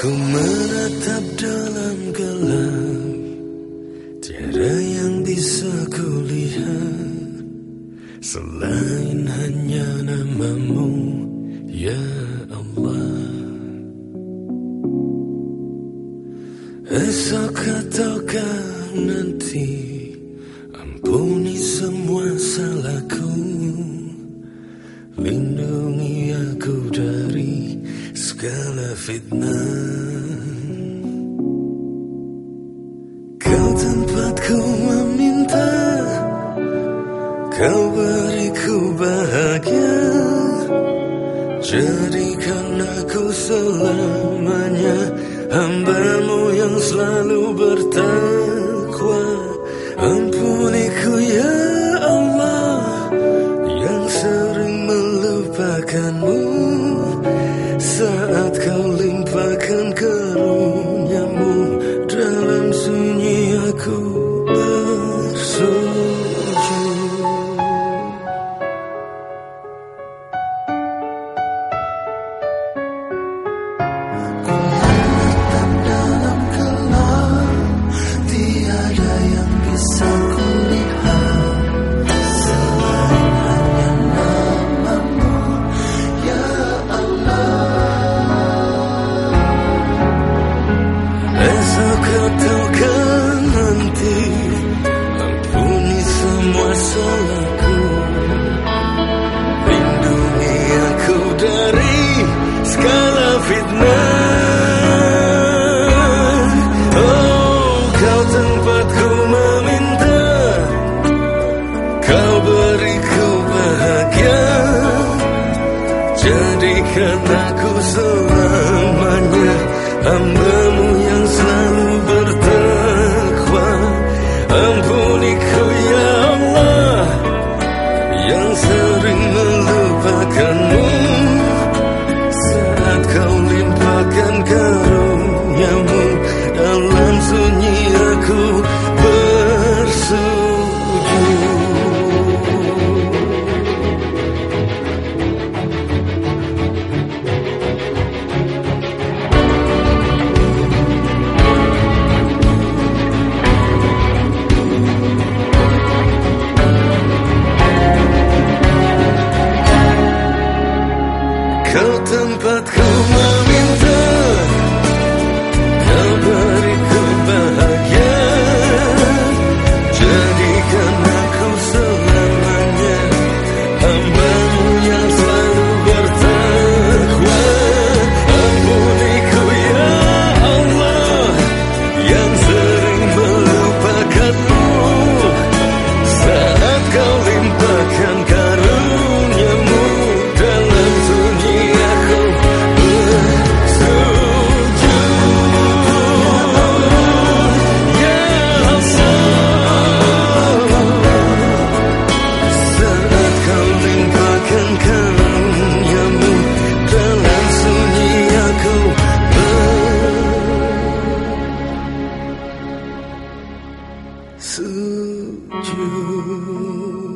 Ku menatap dalam gelap Tiada yang bisa kulihat Selain hanya namamu Ya Allah. Esok ataukah nanti segala fitnah. Kau tempatku meminta Kau beriku bahagia. Jadikan aku selamanya Hambamu yang selalu bertakwa Jadikan aku selamanya Hambamu Kau tempatku meminta you.